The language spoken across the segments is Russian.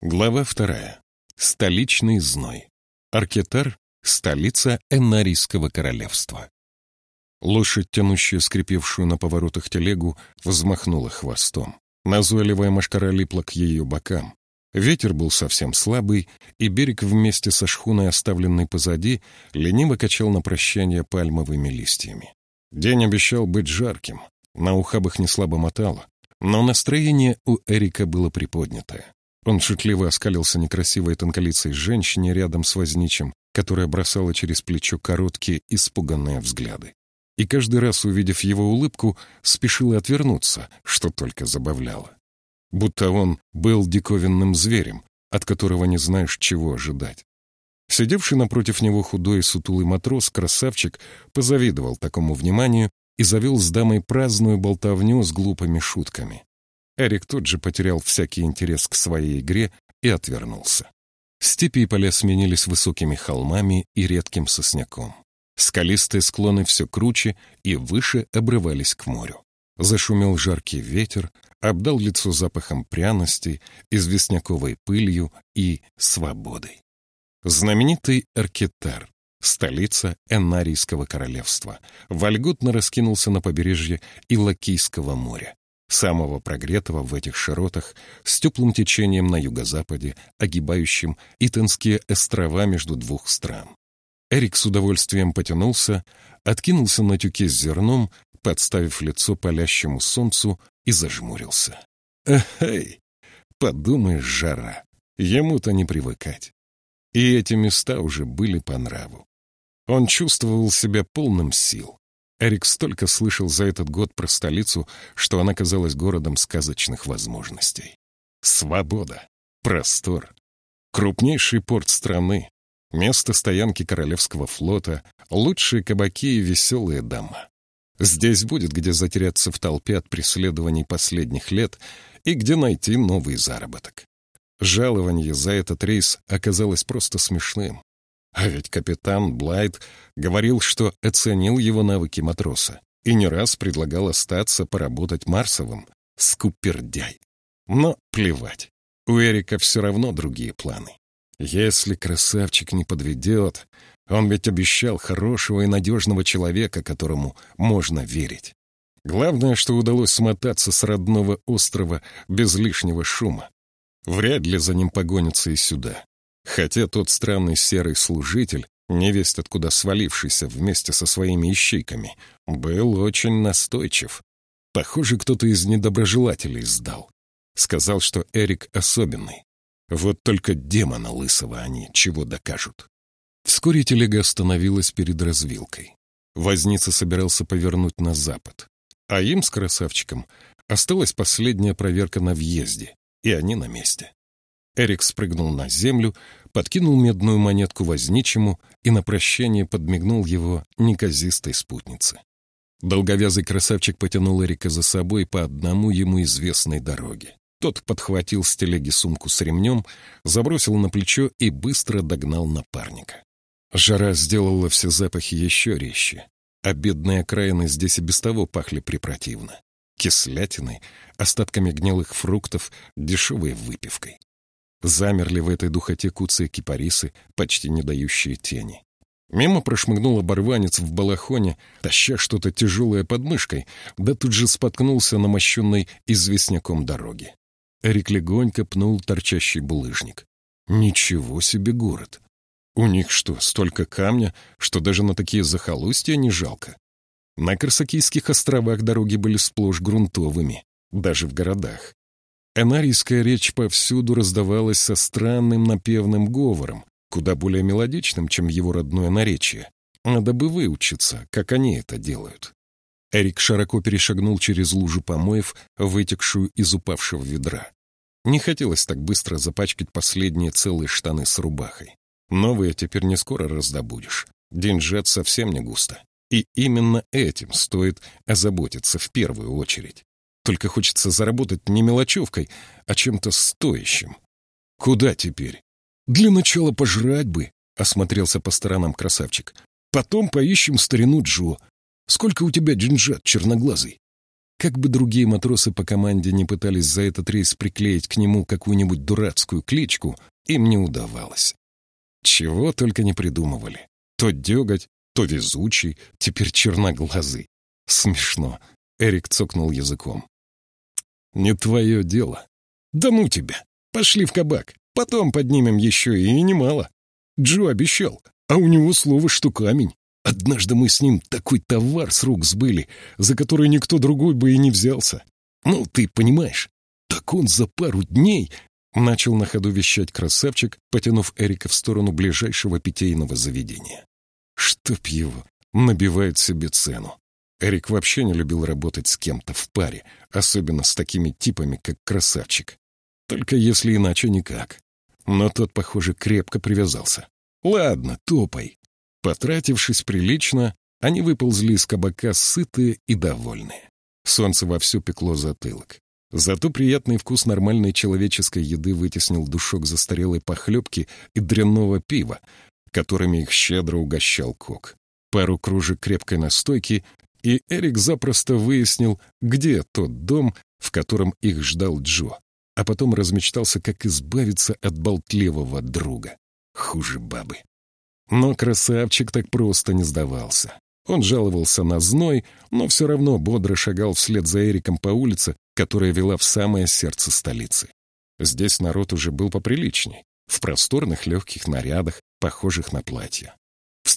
Глава вторая. Столичный зной. Аркетар — столица Энарийского королевства. Лошадь, тянущая скрипевшую на поворотах телегу, взмахнула хвостом. Назойливая машкара липла к ее бокам. Ветер был совсем слабый, и берег вместе со шхуной, оставленной позади, лениво качал на прощание пальмовыми листьями. День обещал быть жарким, на ухабах неслабо мотало, но настроение у Эрика было приподнятое. Он шутливо оскалился некрасивой тонколицей женщине рядом с возничим, которая бросала через плечо короткие, испуганные взгляды. И каждый раз, увидев его улыбку, спешила отвернуться, что только забавляло. Будто он был диковинным зверем, от которого не знаешь, чего ожидать. Сидевший напротив него худой и сутулый матрос, красавчик, позавидовал такому вниманию и завел с дамой праздную болтовню с глупыми шутками. Эрик тут же потерял всякий интерес к своей игре и отвернулся. Степи и поля сменились высокими холмами и редким сосняком. Скалистые склоны все круче и выше обрывались к морю. Зашумел жаркий ветер, обдал лицо запахом пряностей, известняковой пылью и свободой. Знаменитый Аркетар, столица Энарийского королевства, вольготно раскинулся на побережье Илакийского моря, самого прогретого в этих широтах, с теплым течением на юго-западе, огибающим Итанские острова между двух стран. Эрик с удовольствием потянулся, откинулся на тюке с зерном, подставив лицо палящему солнцу и зажмурился. Эй, подумаешь, жара, ему-то не привыкать. И эти места уже были по нраву. Он чувствовал себя полным сил. Эрик столько слышал за этот год про столицу, что она казалась городом сказочных возможностей. Свобода, простор, крупнейший порт страны, место стоянки Королевского флота, лучшие кабаки и веселые дома. Здесь будет где затеряться в толпе от преследований последних лет и где найти новый заработок. Жалование за этот рейс оказалось просто смешным. А ведь капитан Блайт говорил, что оценил его навыки матроса и не раз предлагал остаться поработать Марсовым. Скупердяй. Но плевать. У Эрика все равно другие планы. Если красавчик не подведет, он ведь обещал хорошего и надежного человека, которому можно верить. Главное, что удалось смотаться с родного острова без лишнего шума. Вряд ли за ним погонятся и сюда. Хотя тот странный серый служитель, невесть откуда свалившийся вместе со своими ищейками, был очень настойчив. Похоже, кто-то из недоброжелателей сдал. Сказал, что Эрик особенный. Вот только демона лысого они чего докажут. Вскоре телега остановилась перед развилкой. Возница собирался повернуть на запад. А им с красавчиком осталась последняя проверка на въезде, и они на месте. Эрик спрыгнул на землю, подкинул медную монетку возничему и на прощание подмигнул его неказистой спутнице. Долговязый красавчик потянул Эрика за собой по одному ему известной дороге. Тот подхватил с телеги сумку с ремнем, забросил на плечо и быстро догнал напарника. Жара сделала все запахи еще резче, а бедные окраины здесь и без того пахли препротивно. Кислятиной, остатками гнилых фруктов, дешевой выпивкой. Замерли в этой духоте куцые кипарисы, почти не дающие тени. Мимо прошмыгнул оборванец в балахоне, таща что-то тяжелое под мышкой, да тут же споткнулся на мощенной известняком дороге. Эрик легонько пнул торчащий булыжник. Ничего себе город! У них что, столько камня, что даже на такие захолустья не жалко? На Корсакийских островах дороги были сплошь грунтовыми, даже в городах. Энарийская речь повсюду раздавалась со странным напевным говором, куда более мелодичным, чем его родное наречие. Надо бы выучиться, как они это делают. Эрик широко перешагнул через лужу помоев, вытекшую из упавшего ведра. Не хотелось так быстро запачкать последние целые штаны с рубахой. Новые теперь не скоро раздобудешь. Деньжат совсем не густо. И именно этим стоит озаботиться в первую очередь. Только хочется заработать не мелочевкой, а чем-то стоящим. Куда теперь? Для начала пожрать бы, — осмотрелся по сторонам красавчик. Потом поищем старину Джо. Сколько у тебя деньжат, черноглазый? Как бы другие матросы по команде не пытались за этот рейс приклеить к нему какую-нибудь дурацкую кличку, им не удавалось. Чего только не придумывали. То деготь, то везучий, теперь черноглазый. Смешно. Эрик цокнул языком. «Не твое дело. Да ну тебя. Пошли в кабак. Потом поднимем еще и немало. Джо обещал, а у него слово, что камень. Однажды мы с ним такой товар с рук сбыли, за который никто другой бы и не взялся. Ну, ты понимаешь, так он за пару дней начал на ходу вещать красавчик, потянув Эрика в сторону ближайшего питейного заведения. Чтоб его, набивает себе цену. Эрик вообще не любил работать с кем-то в паре, особенно с такими типами, как красавчик. Только если иначе никак. Но тот, похоже, крепко привязался. Ладно, топай. Потратившись прилично, они выползли из кабака сытые и довольные. Солнце вовсю пекло затылок. Зато приятный вкус нормальной человеческой еды вытеснил душок застарелой похлебки и дрянного пива, которыми их щедро угощал Кок. Пару кружек крепкой настойки, и Эрик запросто выяснил, где тот дом, в котором их ждал Джо, а потом размечтался, как избавиться от болтливого друга. Хуже бабы. Но красавчик так просто не сдавался. Он жаловался на зной, но все равно бодро шагал вслед за Эриком по улице, которая вела в самое сердце столицы. Здесь народ уже был поприличней, в просторных легких нарядах, похожих на платья.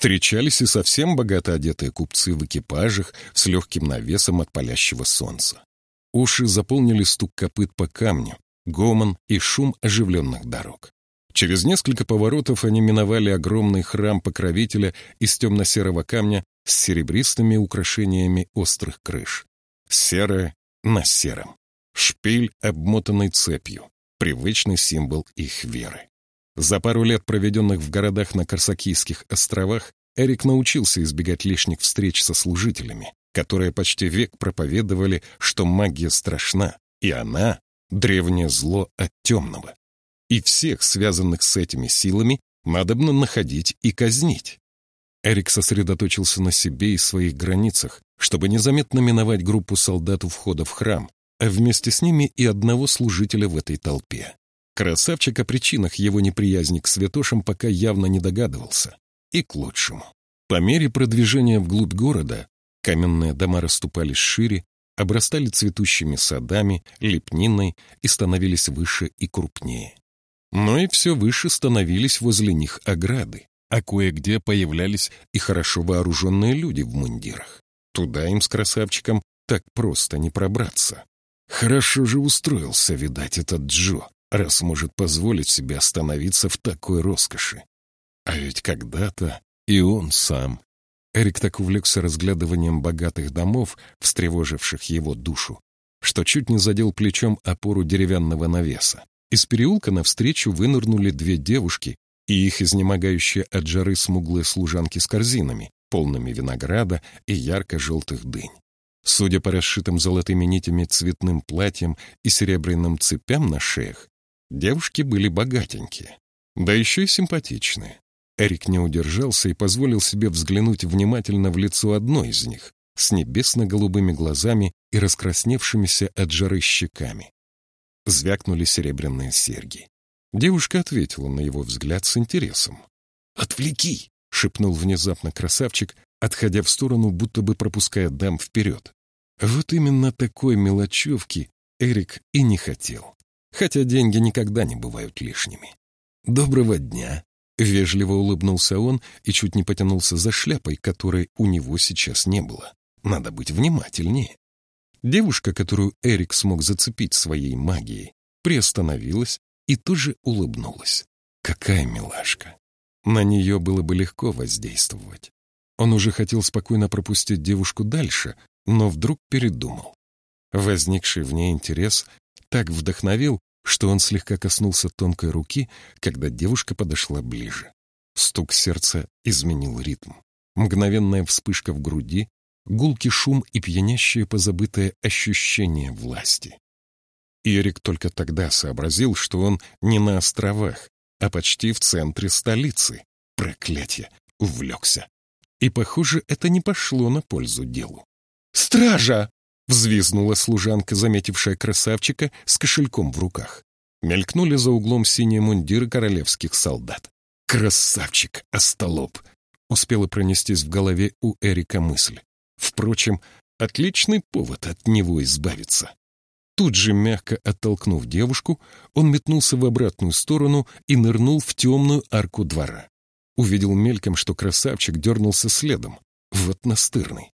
Встречались и совсем богато одетые купцы в экипажах с легким навесом от палящего солнца. Уши заполнили стук копыт по камню, гомон и шум оживленных дорог. Через несколько поворотов они миновали огромный храм покровителя из темно-серого камня с серебристыми украшениями острых крыш. Серое на сером. Шпиль, обмотанный цепью. Привычный символ их веры. За пару лет, проведенных в городах на Корсакийских островах, Эрик научился избегать лишних встреч со служителями, которые почти век проповедовали, что магия страшна, и она — древнее зло от темного. И всех, связанных с этими силами, надобно находить и казнить. Эрик сосредоточился на себе и своих границах, чтобы незаметно миновать группу солдат у входа в храм, а вместе с ними и одного служителя в этой толпе. Красавчик о причинах его неприязни к святошам пока явно не догадывался. И к лучшему. По мере продвижения вглубь города каменные дома расступались шире, обрастали цветущими садами, лепниной и становились выше и крупнее. Но и все выше становились возле них ограды а кое-где появлялись и хорошо вооруженные люди в мундирах. Туда им с красавчиком так просто не пробраться. Хорошо же устроился, видать, этот Джо, раз может позволить себе остановиться в такой роскоши. А ведь когда-то и он сам. Эрик так увлекся разглядыванием богатых домов, встревоживших его душу, что чуть не задел плечом опору деревянного навеса. Из переулка навстречу вынырнули две девушки и их изнемогающие от жары смуглые служанки с корзинами, полными винограда и ярко-желтых дынь. Судя по расшитым золотыми нитями цветным платьям и серебряным цепям на шеях, девушки были богатенькие, да еще и симпатичные. Эрик не удержался и позволил себе взглянуть внимательно в лицо одной из них, с небесно-голубыми глазами и раскрасневшимися от жары щеками. Звякнули серебряные серьги. Девушка ответила на его взгляд с интересом. «Отвлеки!» — шепнул внезапно красавчик, отходя в сторону, будто бы пропуская дам вперед. Вот именно такой мелочевки Эрик и не хотел. Хотя деньги никогда не бывают лишними. «Доброго дня!» — вежливо улыбнулся он и чуть не потянулся за шляпой, которой у него сейчас не было. Надо быть внимательнее. Девушка, которую Эрик смог зацепить своей магией, приостановилась, и тут же улыбнулась. Какая милашка! На нее было бы легко воздействовать. Он уже хотел спокойно пропустить девушку дальше, но вдруг передумал. Возникший в ней интерес так вдохновил, что он слегка коснулся тонкой руки, когда девушка подошла ближе. Стук сердца изменил ритм. Мгновенная вспышка в груди, гулкий шум и пьянящее позабытое ощущение власти. Эрик только тогда сообразил, что он не на островах, а почти в центре столицы. Проклятье! Увлекся. И, похоже, это не пошло на пользу делу. «Стража!» Взвизнула служанка, заметившая красавчика с кошельком в руках. Мелькнули за углом синие мундиры королевских солдат. «Красавчик, остолоп!» Успела пронестись в голове у Эрика мысль. Впрочем, отличный повод от него избавиться. Тут же, мягко оттолкнув девушку, он метнулся в обратную сторону и нырнул в темную арку двора. Увидел мельком, что красавчик дернулся следом. Вот настырный.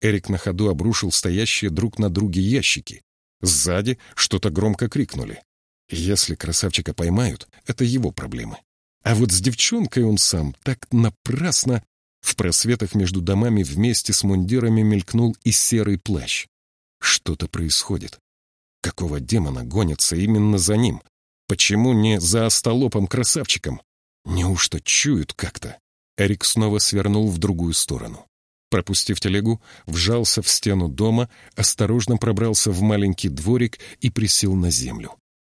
Эрик на ходу обрушил стоящие друг на друге ящики. Сзади что-то громко крикнули. Если красавчика поймают, это его проблемы. А вот с девчонкой он сам так напрасно... В просветах между домами вместе с мундирами мелькнул и серый плащ. Что-то происходит. Какого демона гонятся именно за ним? Почему не за остолопом красавчиком? Неужто чуют как-то? Эрик снова свернул в другую сторону. Пропустив телегу, вжался в стену дома, осторожно пробрался в маленький дворик и присел на землю.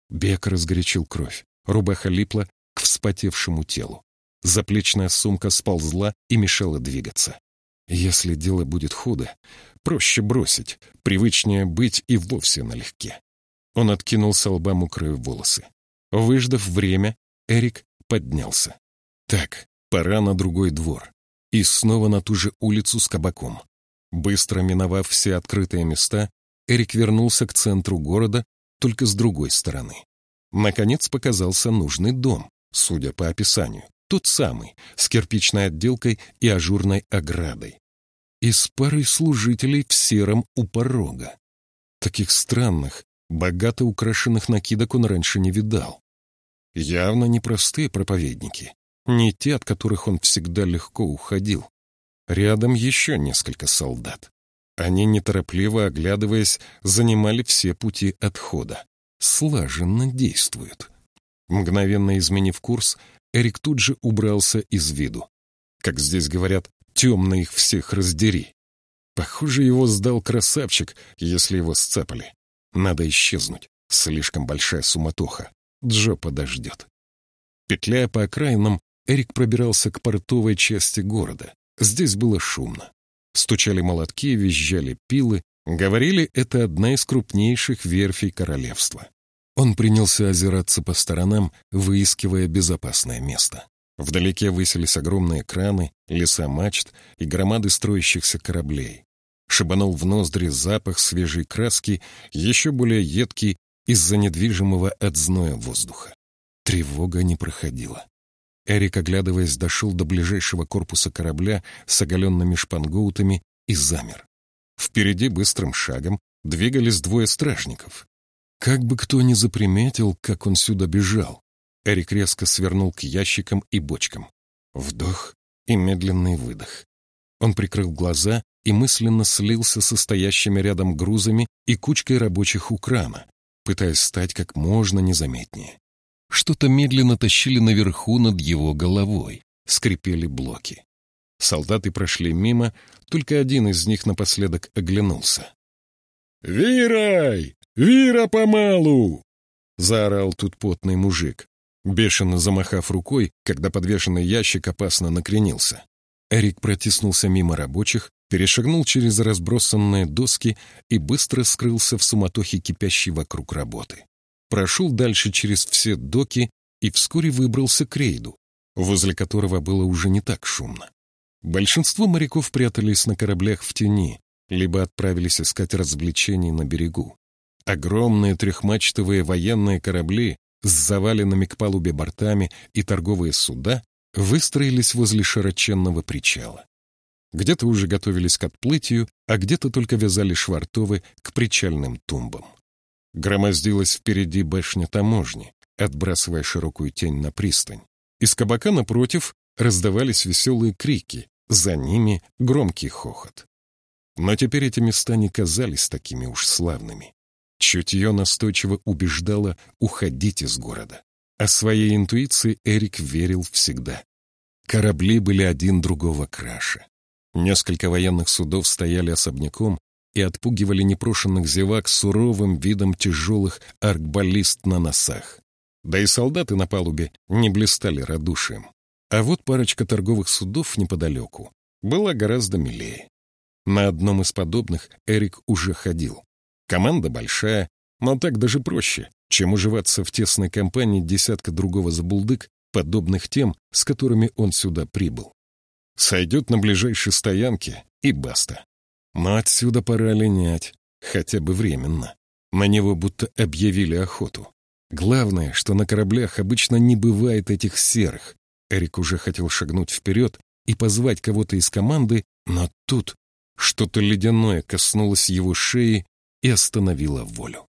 Бег разгорячил кровь, рубаха липла к вспотевшему телу. Заплечная сумка сползла и мешала двигаться. Если дело будет худо, проще бросить, привычнее быть и вовсе налегке. Он откинул с лба мокрые волосы. Выждав время, Эрик поднялся. Так, пора на другой двор. И снова на ту же улицу с кабаком. Быстро миновав все открытые места, Эрик вернулся к центру города, только с другой стороны. Наконец показался нужный дом, судя по описанию. Тот самый, с кирпичной отделкой и ажурной оградой. И с парой служителей в сером у порога. Таких странных, богато украшенных накидок он раньше не видал. Явно непростые проповедники, не те, от которых он всегда легко уходил. Рядом еще несколько солдат. Они, неторопливо оглядываясь, занимали все пути отхода. Слаженно действуют. Мгновенно изменив курс, Эрик тут же убрался из виду. Как здесь говорят, темно их всех раздери. Похоже, его сдал красавчик, если его сцапали. Надо исчезнуть. Слишком большая суматоха. Джо подождет. Петляя по окраинам, Эрик пробирался к портовой части города. Здесь было шумно. Стучали молотки, визжали пилы. Говорили, это одна из крупнейших верфей королевства. Он принялся озираться по сторонам, выискивая безопасное место. Вдалеке высились огромные краны, леса мачт и громады строящихся кораблей. Шибанул в ноздри запах свежей краски, еще более едкий из-за недвижимого от зноя воздуха. Тревога не проходила. Эрик, оглядываясь, дошел до ближайшего корпуса корабля с оголенными шпангоутами и замер. Впереди быстрым шагом двигались двое стражников. Как бы кто ни заприметил, как он сюда бежал. Эрик резко свернул к ящикам и бочкам. Вдох и медленный выдох. Он прикрыл глаза и мысленно слился со стоящими рядом грузами и кучкой рабочих у крана, пытаясь стать как можно незаметнее. Что-то медленно тащили наверху над его головой, скрипели блоки. Солдаты прошли мимо, только один из них напоследок оглянулся. «Вирай! Вира помалу!» — заорал тут потный мужик, бешено замахав рукой, когда подвешенный ящик опасно накренился. Эрик протиснулся мимо рабочих, перешагнул через разбросанные доски и быстро скрылся в суматохе кипящей вокруг работы. Прошел дальше через все доки и вскоре выбрался к рейду, возле которого было уже не так шумно. Большинство моряков прятались на кораблях в тени, либо отправились искать развлечений на берегу. Огромные трехмачтовые военные корабли с заваленными к палубе бортами и торговые суда выстроились возле широченного причала. Где-то уже готовились к отплытию, а где-то только вязали швартовы к причальным тумбам. Громоздилась впереди башня таможни, отбрасывая широкую тень на пристань. Из кабака напротив раздавались веселые крики, за ними громкий хохот. Но теперь эти места не казались такими уж славными. Чутье настойчиво убеждало уходить из города. А своей интуиции Эрик верил всегда. Корабли были один другого краше. Несколько военных судов стояли особняком и отпугивали непрошенных зевак суровым видом тяжелых аркбаллист на носах. Да и солдаты на палубе не блистали радушием. А вот парочка торговых судов неподалеку была гораздо милее. На одном из подобных Эрик уже ходил. Команда большая, но так даже проще, чем уживаться в тесной компании десятка другого забулдык, подобных тем, с которыми он сюда прибыл. Сойдет на ближайшей стоянке и баста. Но отсюда пора линять, хотя бы временно. На него будто объявили охоту. Главное, что на кораблях обычно не бывает этих серых. Эрик уже хотел шагнуть вперед и позвать кого-то из команды, но тут что-то ледяное коснулось его шеи и остановило волю.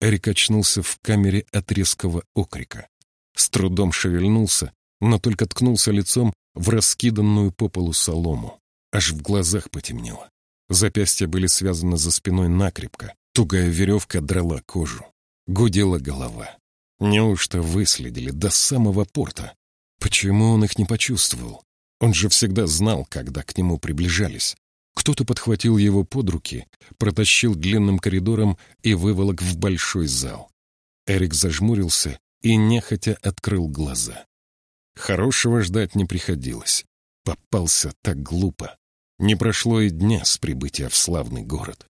Эрик очнулся в камере от резкого окрика. С трудом шевельнулся, но только ткнулся лицом в раскиданную по полу солому. Аж в глазах потемнело. Запястья были связаны за спиной накрепко. Тугая веревка драла кожу. Гудела голова. Неужто выследили до самого порта? Почему он их не почувствовал? Он же всегда знал, когда к нему приближались. Кто-то подхватил его под руки, протащил длинным коридором и выволок в большой зал. Эрик зажмурился и нехотя открыл глаза. Хорошего ждать не приходилось. Попался так глупо. Не прошло и дня с прибытия в славный город.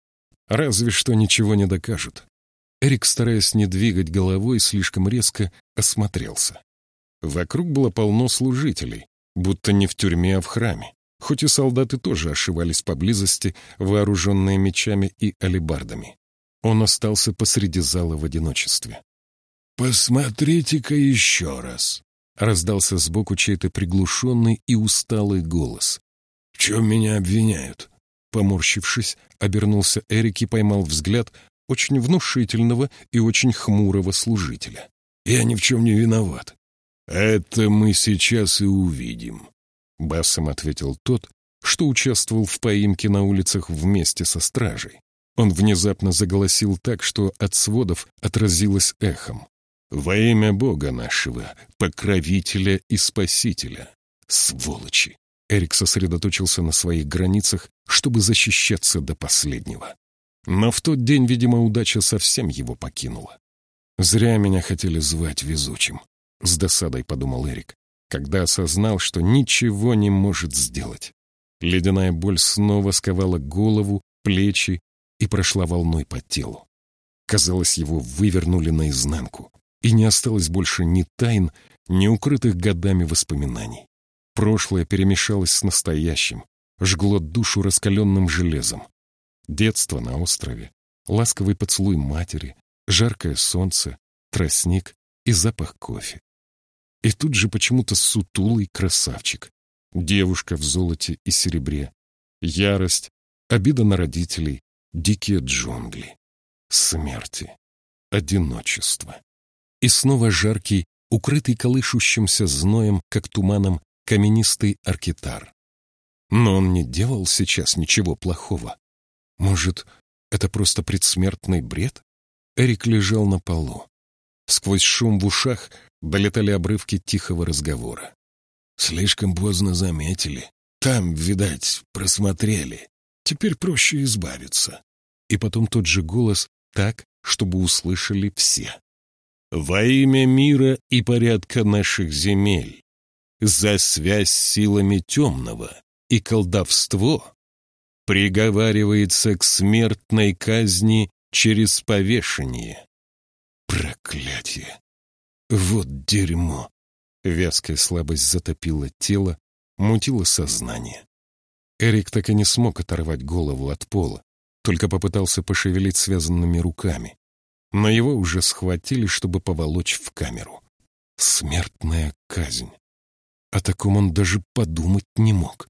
Разве что ничего не докажут. Эрик, стараясь не двигать головой, слишком резко осмотрелся. Вокруг было полно служителей, будто не в тюрьме, а в храме. Хоть и солдаты тоже ошивались поблизости, вооруженные мечами и алебардами. Он остался посреди зала в одиночестве. «Посмотрите-ка еще раз!» — раздался сбоку чей-то приглушенный и усталый голос. «В чем меня обвиняют?» Поморщившись, обернулся Эрик и поймал взгляд очень внушительного и очень хмурого служителя. «Я ни в чем не виноват». «Это мы сейчас и увидим», — басом ответил тот, что участвовал в поимке на улицах вместе со стражей. Он внезапно заголосил так, что от сводов отразилось эхом. Во имя Бога нашего, покровителя и спасителя. Сволочи! Эрик сосредоточился на своих границах, чтобы защищаться до последнего. Но в тот день, видимо, удача совсем его покинула. «Зря меня хотели звать везучим», — с досадой подумал Эрик, когда осознал, что ничего не может сделать. Ледяная боль снова сковала голову, плечи и прошла волной по телу. Казалось, его вывернули наизнанку и не осталось больше ни тайн, ни укрытых годами воспоминаний. Прошлое перемешалось с настоящим, жгло душу раскаленным железом. Детство на острове, ласковый поцелуй матери, жаркое солнце, тростник и запах кофе. И тут же почему-то сутулый красавчик, девушка в золоте и серебре, ярость, обида на родителей, дикие джунгли, смерти, одиночество. И снова жаркий, укрытый колышущимся зноем, как туманом, каменистый аркитар. Но он не делал сейчас ничего плохого. Может, это просто предсмертный бред? Эрик лежал на полу. Сквозь шум в ушах долетали обрывки тихого разговора. Слишком поздно заметили. Там, видать, просмотрели. Теперь проще избавиться. И потом тот же голос так, чтобы услышали все во имя мира и порядка наших земель, за связь с силами темного и колдовство, приговаривается к смертной казни через повешение. Проклятие! Вот дерьмо! Вязкая слабость затопила тело, мутила сознание. Эрик так и не смог оторвать голову от пола, только попытался пошевелить связанными руками но его уже схватили, чтобы поволочь в камеру. Смертная казнь. О таком он даже подумать не мог.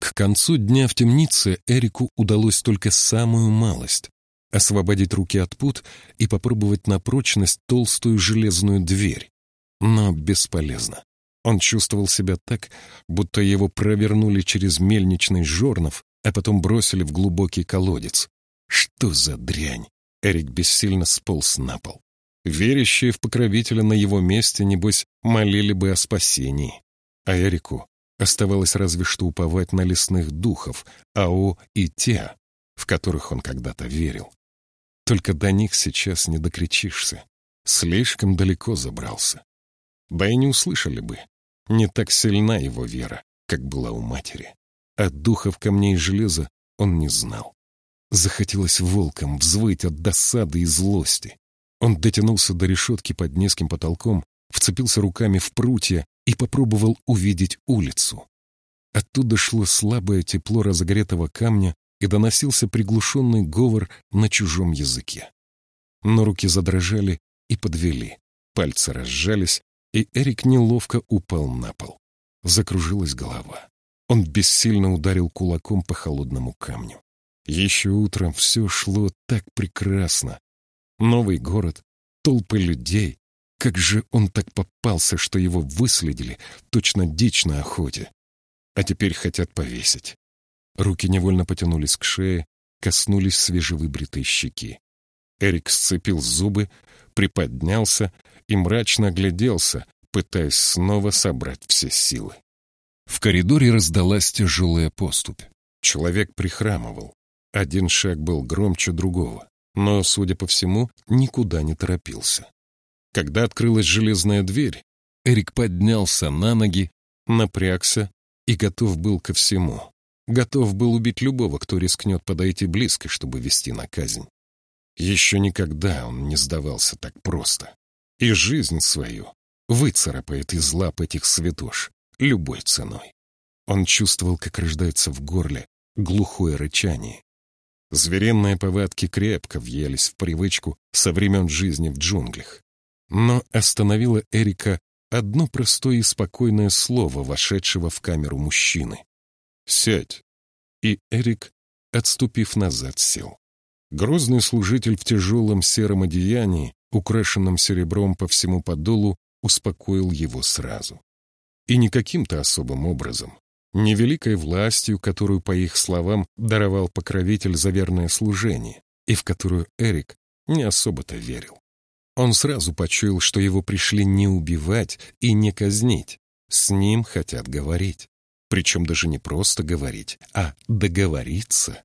К концу дня в темнице Эрику удалось только самую малость — освободить руки от пут и попробовать на прочность толстую железную дверь. Но бесполезно. Он чувствовал себя так, будто его провернули через мельничный жорнов, а потом бросили в глубокий колодец. Что за дрянь? Эрик бессильно сполз на пол. Верящие в покровителя на его месте, небось, молили бы о спасении. А Эрику оставалось разве что уповать на лесных духов, Ао и Теа, в которых он когда-то верил. Только до них сейчас не докричишься. Слишком далеко забрался. Да и не услышали бы. Не так сильна его вера, как была у матери. а духов камней и железа он не знал. Захотелось волком взвыть от досады и злости. Он дотянулся до решетки под низким потолком, вцепился руками в прутья и попробовал увидеть улицу. Оттуда шло слабое тепло разогретого камня и доносился приглушенный говор на чужом языке. Но руки задрожали и подвели, пальцы разжались, и Эрик неловко упал на пол. Закружилась голова. Он бессильно ударил кулаком по холодному камню. Еще утром все шло так прекрасно. Новый город, толпы людей. Как же он так попался, что его выследили, точно дичь на охоте. А теперь хотят повесить. Руки невольно потянулись к шее, коснулись свежевыбритой щеки. Эрик сцепил зубы, приподнялся и мрачно огляделся, пытаясь снова собрать все силы. В коридоре раздалась тяжелая поступь. Человек прихрамывал. Один шаг был громче другого, но, судя по всему, никуда не торопился. Когда открылась железная дверь, Эрик поднялся на ноги, напрягся и готов был ко всему. Готов был убить любого, кто рискнет подойти близко, чтобы вести на казнь. Еще никогда он не сдавался так просто. И жизнь свою выцарапает из лап этих святош любой ценой. Он чувствовал, как рождается в горле глухое рычание, Звериные повадки крепко въелись в привычку со времен жизни в джунглях. Но остановило Эрика одно простое и спокойное слово, вошедшего в камеру мужчины. «Сядь!» И Эрик, отступив назад, сел. Грозный служитель в тяжелом сером одеянии, украшенном серебром по всему подолу, успокоил его сразу. И не каким-то особым образом, невеликой властью, которую, по их словам, даровал покровитель за верное служение, и в которую Эрик не особо-то верил. Он сразу почуял, что его пришли не убивать и не казнить. С ним хотят говорить. Причем даже не просто говорить, а договориться.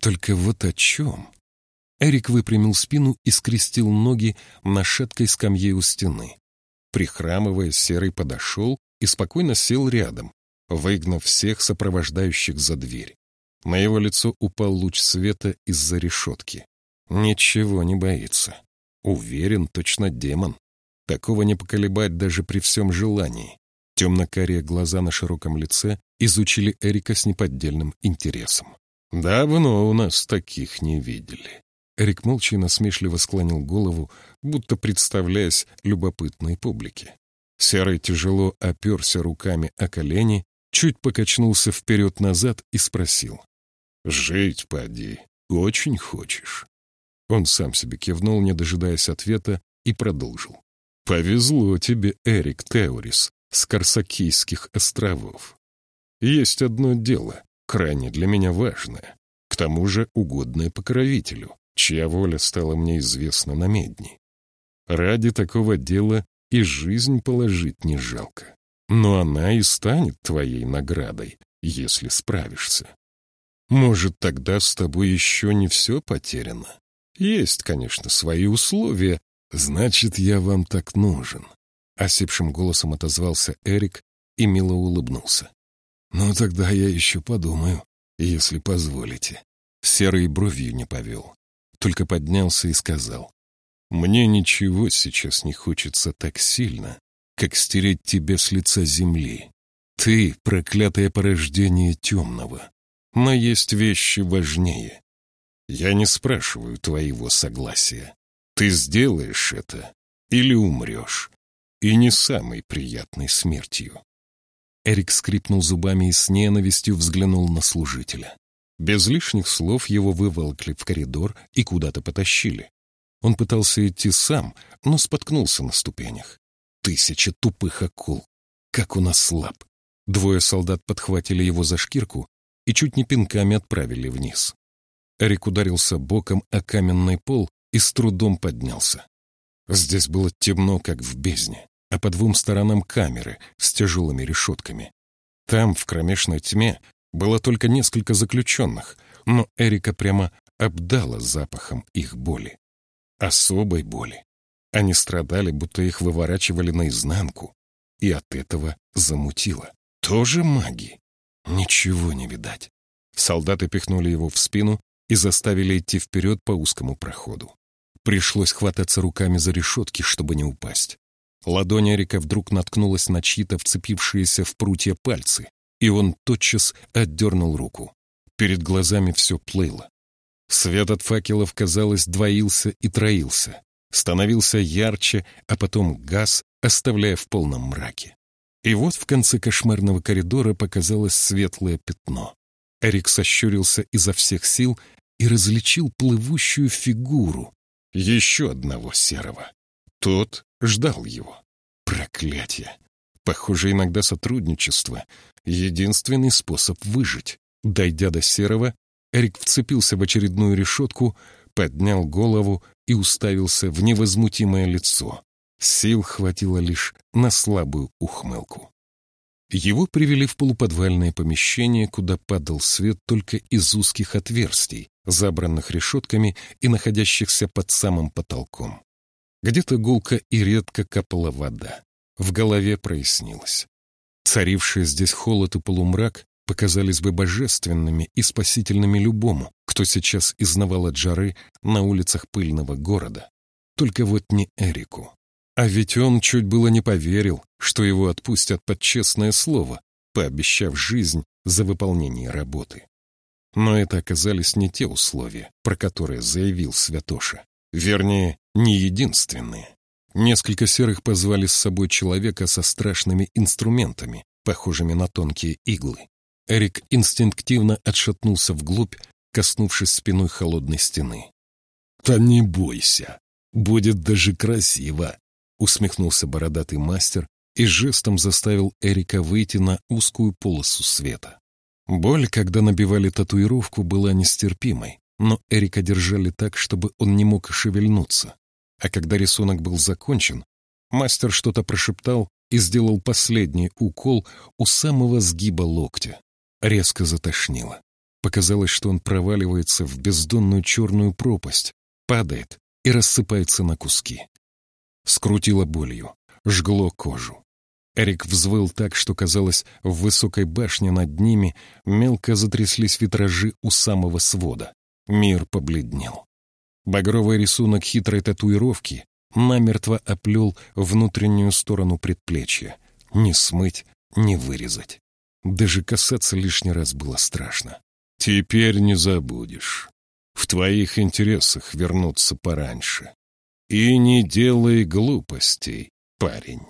Только вот о чем? Эрик выпрямил спину и скрестил ноги на шаткой скамье у стены. Прихрамывая, Серый подошел и спокойно сел рядом, выгнав всех сопровождающих за дверь. На его лицо упал луч света из-за решетки. Ничего не боится. Уверен, точно демон. Такого не поколебать даже при всем желании. Темно-карие глаза на широком лице изучили Эрика с неподдельным интересом. «Давно у нас таких не видели». Эрик молча и насмешливо склонил голову, будто представляясь любопытной публике. Серый тяжело оперся руками о колени чуть покачнулся вперед-назад и спросил. «Жить, поди, очень хочешь?» Он сам себе кивнул, не дожидаясь ответа, и продолжил. «Повезло тебе, Эрик Теорис, с Корсакийских островов. Есть одно дело, крайне для меня важное, к тому же угодное покровителю, чья воля стала мне известна на медни. Ради такого дела и жизнь положить не жалко но она и станет твоей наградой, если справишься. Может, тогда с тобой еще не все потеряно? Есть, конечно, свои условия. Значит, я вам так нужен. Осипшим голосом отозвался Эрик и мило улыбнулся. Ну, тогда я еще подумаю, если позволите. Серый бровью не повел, только поднялся и сказал. Мне ничего сейчас не хочется так сильно, как стереть тебя с лица земли. Ты — проклятое порождение темного. Но есть вещи важнее. Я не спрашиваю твоего согласия. Ты сделаешь это или умрешь. И не самой приятной смертью. Эрик скрипнул зубами и с ненавистью взглянул на служителя. Без лишних слов его выволокли в коридор и куда-то потащили. Он пытался идти сам, но споткнулся на ступенях тысяча тупых акул. Как у нас слаб. Двое солдат подхватили его за шкирку и чуть не пинками отправили вниз. Эрик ударился боком о каменный пол и с трудом поднялся. Здесь было темно, как в бездне, а по двум сторонам камеры с тяжелыми решетками. Там, в кромешной тьме, было только несколько заключенных, но Эрика прямо обдала запахом их боли. Особой боли. Они страдали, будто их выворачивали наизнанку. И от этого замутило. Тоже маги. Ничего не видать. Солдаты пихнули его в спину и заставили идти вперед по узкому проходу. Пришлось хвататься руками за решетки, чтобы не упасть. Ладонь Эрика вдруг наткнулась на чьи-то вцепившиеся в прутья пальцы, и он тотчас отдернул руку. Перед глазами все плыло. Свет от факелов, казалось, двоился и троился. Становился ярче, а потом газ, оставляя в полном мраке. И вот в конце кошмарного коридора показалось светлое пятно. Эрик сощурился изо всех сил и различил плывущую фигуру еще одного серого. Тот ждал его. Проклятие! Похоже, иногда сотрудничество — единственный способ выжить. Дойдя до серого, Эрик вцепился в очередную решетку, поднял голову и уставился в невозмутимое лицо. Сил хватило лишь на слабую ухмылку. Его привели в полуподвальное помещение, куда падал свет только из узких отверстий, забранных решетками и находящихся под самым потолком. Где-то гулко и редко капала вода. В голове прояснилось. Царивший здесь холод и полумрак показались бы божественными и спасительными любому, кто сейчас изнавал от жары на улицах пыльного города. Только вот не Эрику. А ведь он чуть было не поверил, что его отпустят под честное слово, пообещав жизнь за выполнение работы. Но это оказались не те условия, про которые заявил Святоша. Вернее, не единственные. Несколько серых позвали с собой человека со страшными инструментами, похожими на тонкие иглы. Эрик инстинктивно отшатнулся вглубь, коснувшись спиной холодной стены. «Да не бойся, будет даже красиво», усмехнулся бородатый мастер и жестом заставил Эрика выйти на узкую полосу света. Боль, когда набивали татуировку, была нестерпимой, но Эрика держали так, чтобы он не мог шевельнуться. А когда рисунок был закончен, мастер что-то прошептал и сделал последний укол у самого сгиба локтя. Резко затошнило. Показалось, что он проваливается в бездонную черную пропасть, падает и рассыпается на куски скрутило болью, жгло кожу. Эрик взвыл так, что, казалось, в высокой башне над ними мелко затряслись витражи у самого свода. Мир побледнел. Багровый рисунок хитрой татуировки намертво оплел внутреннюю сторону предплечья. Не смыть, не вырезать. Даже касаться лишний раз было страшно. «Теперь не забудешь. В твоих интересах вернуться пораньше. И не делай глупостей, парень.